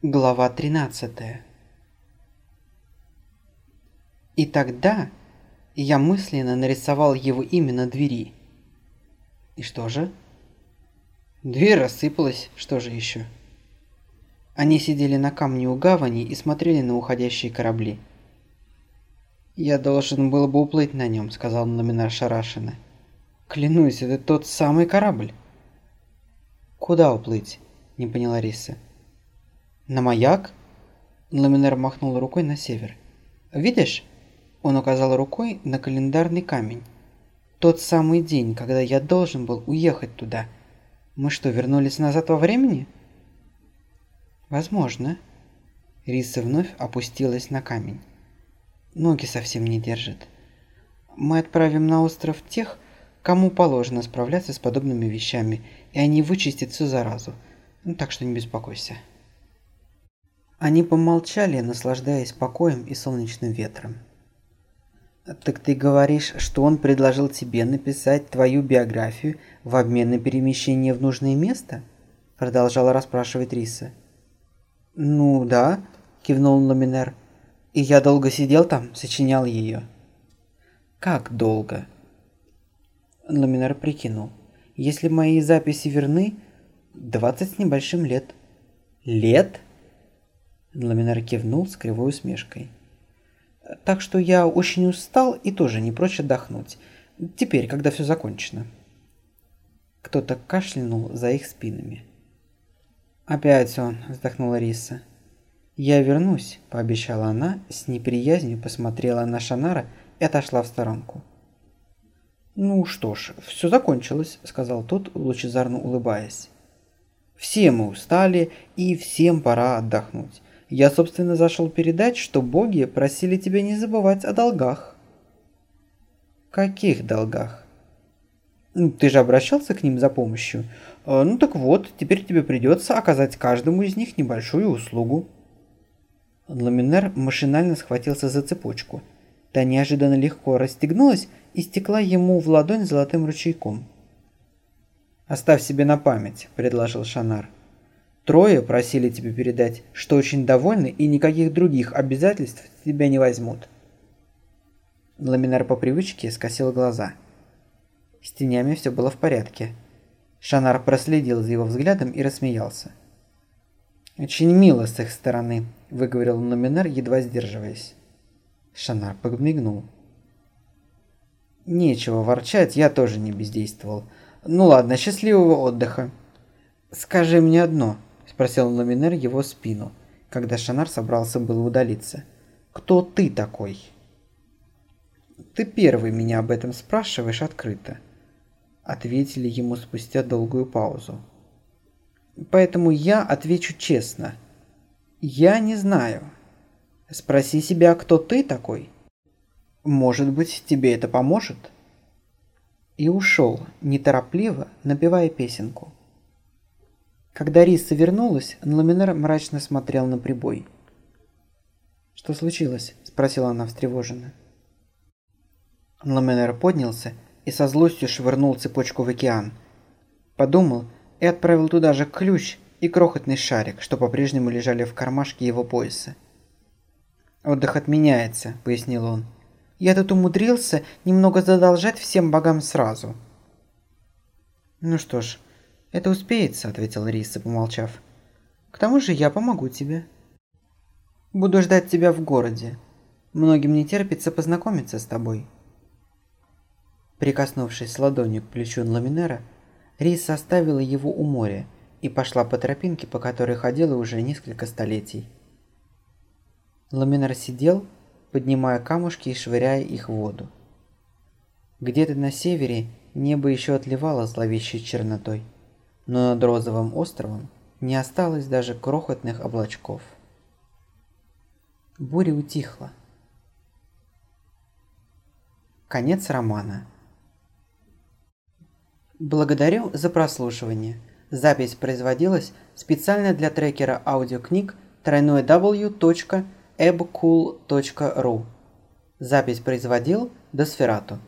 Глава 13 И тогда я мысленно нарисовал его имя на двери. И что же? Дверь рассыпалась, что же еще? Они сидели на камне у гавани и смотрели на уходящие корабли. «Я должен был бы уплыть на нем», — сказал номинар Шарашина. «Клянусь, это тот самый корабль». «Куда уплыть?» — не поняла Риса. «На маяк?» Ламинер махнул рукой на север. «Видишь?» Он указал рукой на календарный камень. «Тот самый день, когда я должен был уехать туда. Мы что, вернулись назад во времени?» «Возможно». Риса вновь опустилась на камень. Ноги совсем не держат. Мы отправим на остров тех, кому положено справляться с подобными вещами, и они вычистят всю заразу. Ну, так что не беспокойся. Они помолчали, наслаждаясь покоем и солнечным ветром. «Так ты говоришь, что он предложил тебе написать твою биографию в обмен на перемещение в нужное место?» Продолжала расспрашивать Риса. «Ну да», – кивнул Ламинер. «И я долго сидел там, сочинял ее». «Как долго?» Ламинер прикинул. «Если мои записи верны, двадцать с небольшим лет». «Лет?» Ламинар кивнул с кривой усмешкой. «Так что я очень устал и тоже не прочь отдохнуть. Теперь, когда все закончено». Кто-то кашлянул за их спинами. «Опять он», – вздохнула Риса. «Я вернусь», – пообещала она, с неприязнью посмотрела на Шанара и отошла в сторонку. «Ну что ж, все закончилось», – сказал тот, лучезарно улыбаясь. «Все мы устали, и всем пора отдохнуть. Я, собственно, зашел передать, что боги просили тебя не забывать о долгах. Каких долгах? Ты же обращался к ним за помощью. А, ну так вот, теперь тебе придется оказать каждому из них небольшую услугу. Ламинер машинально схватился за цепочку. Та неожиданно легко расстегнулась и стекла ему в ладонь золотым ручейком. «Оставь себе на память», – предложил Шанар. Трое просили тебя передать, что очень довольны и никаких других обязательств тебя не возьмут. Ламинар по привычке скосил глаза. С тенями все было в порядке. Шанар проследил за его взглядом и рассмеялся. «Очень мило с их стороны», – выговорил Ламинар, едва сдерживаясь. Шанар подмигнул. «Нечего ворчать, я тоже не бездействовал. Ну ладно, счастливого отдыха. Скажи мне одно», спросил Ламинер его спину, когда Шанар собрался было удалиться. «Кто ты такой?» «Ты первый меня об этом спрашиваешь открыто», — ответили ему спустя долгую паузу. «Поэтому я отвечу честно. Я не знаю. Спроси себя, кто ты такой. Может быть, тебе это поможет?» И ушел, неторопливо, напевая песенку. Когда Риса вернулась, Ламинер мрачно смотрел на прибой. «Что случилось?» – спросила она встревоженно. Ламинер поднялся и со злостью швырнул цепочку в океан. Подумал и отправил туда же ключ и крохотный шарик, что по-прежнему лежали в кармашке его пояса. «Отдых отменяется», – пояснил он. «Я тут умудрился немного задолжать всем богам сразу». «Ну что ж, «Это успеется», — ответил Риса, помолчав. «К тому же я помогу тебе». «Буду ждать тебя в городе. Многим не терпится познакомиться с тобой». Прикоснувшись ладонью к плечу Ламинера, Рис оставила его у моря и пошла по тропинке, по которой ходила уже несколько столетий. Ламинер сидел, поднимая камушки и швыряя их в воду. Где-то на севере небо еще отливало зловещей чернотой но над Розовым островом не осталось даже крохотных облачков. Буря утихла. Конец романа. Благодарю за прослушивание. Запись производилась специально для трекера аудиокниг www.ebcool.ru. Запись производил Досферату.